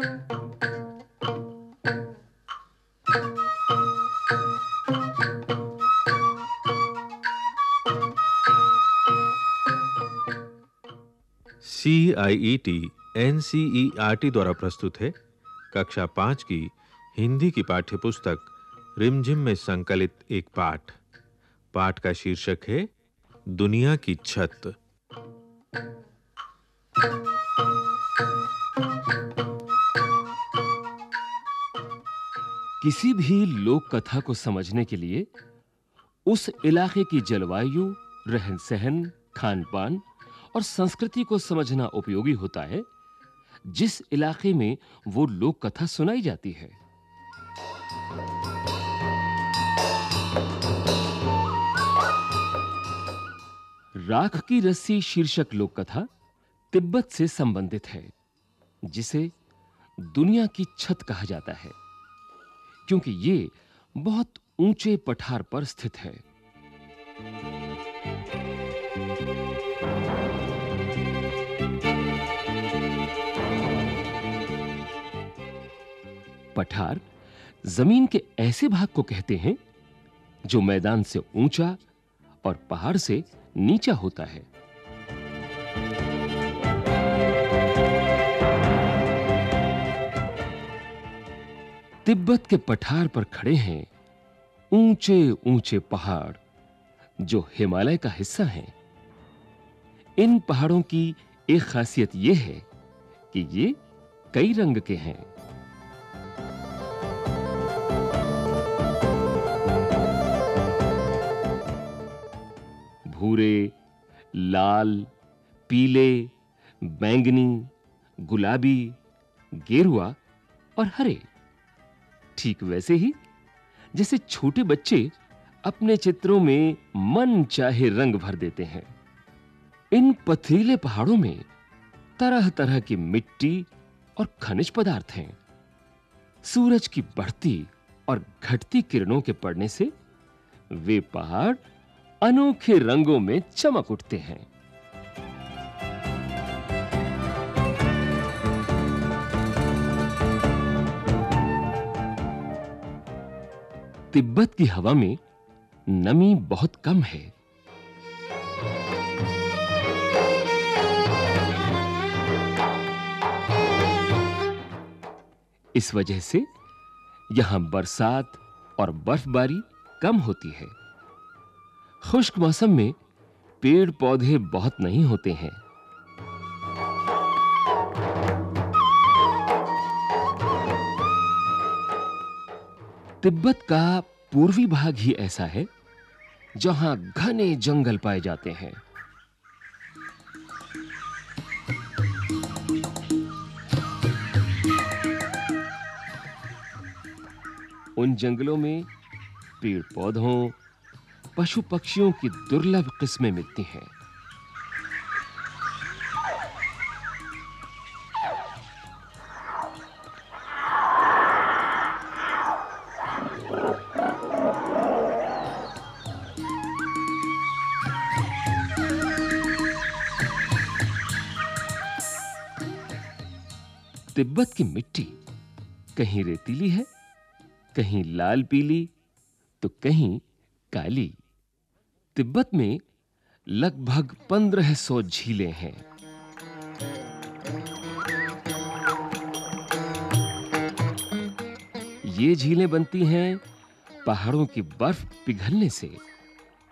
C I E T N C E R T द्वारा प्रस्तुत है कक्षा पाँच की हिंदी की पाठ्य पुस्तक रिमझिम में संकलित एक पाठ। पाठ का शीर्षक है, दुनिया की छत। किसी भी लोक कथा को समझने के लिए उस इलाके की जलवायु, रहन-सहन, खान-पान और संस्कृति को समझना उपयोगी होता है, जिस इलाके में वो लोक कथा सुनाई जाती है। राख की रस्सी शीर्षक लोक कथा तिब्बत से संबंधित है, जिसे दुनिया की छत कहा जाता है। क्योंकि ये बहुत ऊँचे पठार पर स्थित है। पठार ज़मीन के ऐसे भाग को कहते हैं जो मैदान से ऊँचा और पहाड़ से नीचा होता है। तिब्बत के पठार पर खड़े हैं ऊँचे ऊँचे पहाड़, जो हिमालय का हिस्सा हैं। इन पहाड़ों की एक खासियत यह है कि ये कई रंग के हैं। भूरे, लाल, पीले, बैंगनी, गुलाबी, गेरुआ और हरे। ठीक वैसे ही, जैसे छोटे बच्चे अपने चित्रों में मन चाहे रंग भर देते हैं। इन पथरीले पहाड़ों में तरह-तरह की मिट्टी और खनिज पदार्थ हैं। सूरज की बढ़ती और घटती किरणों के पड़ने से वे पहाड़ अनोखे रंगों में चमक उठते हैं। तिब्बत की हवा में नमी बहुत कम है। इस वजह से यहाँ बरसात और बर्फबारी कम होती है। खुश्क मौसम में पेड़ पौधे बहुत नहीं होते हैं। तिब्बत का पूर्वी भाग ही ऐसा है, जहाँ घने जंगल पाए जाते हैं। उन जंगलों में पेड़ पौधों पशु पक्षियों की दुर्लभ किस्में मिलती हैं। तिब्बत की मिट्टी कहीं रेतीली है, कहीं लाल पीली तो कहीं काली। तिब्बत में लगभग 1500 झीलें हैं। ये झीलें बनती हैं पहाड़ों की बर्फ़ पिघलने से।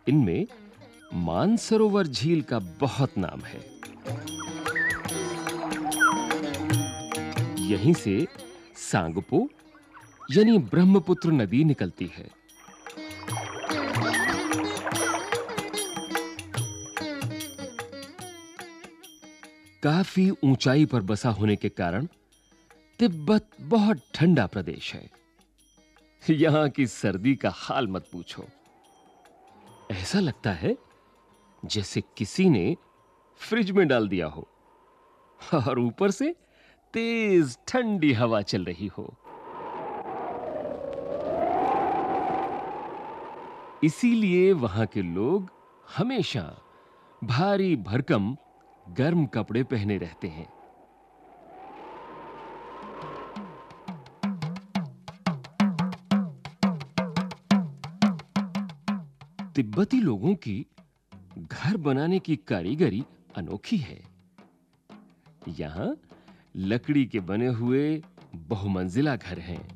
इनमें मानसरोवर झील का बहुत नाम है। यहीं से सांगपो, यानी ब्रह्मपुत्र नदी निकलती है। काफ़ी ऊंचाई पर बसा होने के कारण तिब्बत बहुत ठंडा प्रदेश है। यहाँ की सर्दी का हाल मत पूछो। ऐसा लगता है जैसे किसी ने फ्रिज में डाल दिया हो, और ऊपर से तेज ठंडी हवा चल रही हो। इसीलिए वहाँ के लोग हमेशा भारी भरकम गर्म कपड़े पहने रहते हैं। तिब्बती लोगों की घर बनाने की कारीगरी अनोखी है। यहाँ लकड़ी के बने हुए बहुमंजिला घर हैं।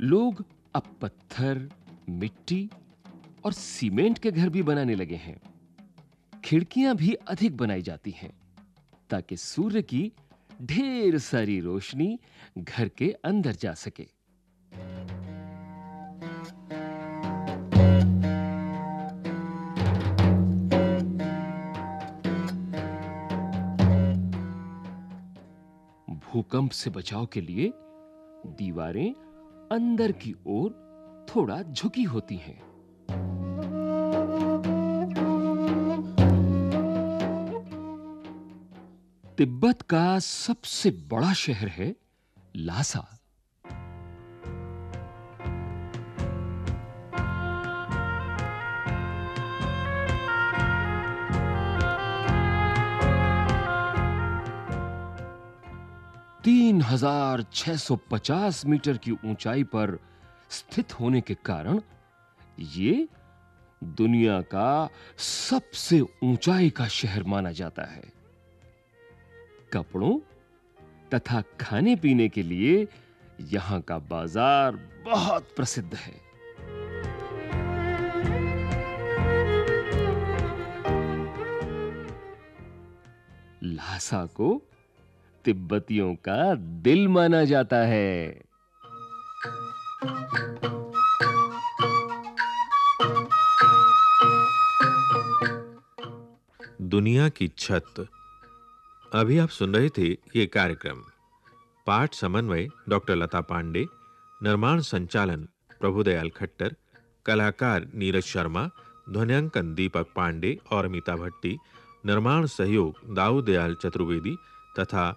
लोग अब पत्थर, मिट्टी और सीमेंट के घर भी बनाने लगे हैं। खिड़कियाँ भी अधिक बनाई जाती हैं, ताकि सूर्य की ढेर सारी रोशनी घर के अंदर जा सके। भूकंप से बचाव के लिए दीवारें अंदर की ओर थोड़ा झुकी होती हैं। तिब्बत का सबसे बड़ा शहर है लासा। तीन हज़ार छह सौ पचास मीटर की ऊंचाई पर स्थित होने के कारण ये दुनिया का सबसे ऊंचाई का शहर माना जाता है। कपड़ों तथा खाने पीने के लिए यहाँ का बाज़ार बहुत प्रसिद्ध है। लासा को तिब्बतियों का दिल माना जाता है। दुनिया की छत। अभी आप सुन रहे थे ये कार्यक्रम। पाठ समन्वय डॉक्टर लता पांडे, निर्माण संचालन प्रभुदयाल खट्टर, कलाकार नीरज शर्मा, ध्वनियांकन दीपक पांडे और अमिता भट्टी, निर्माण सहयोग दाऊदयाल चतुर्वेदी तथा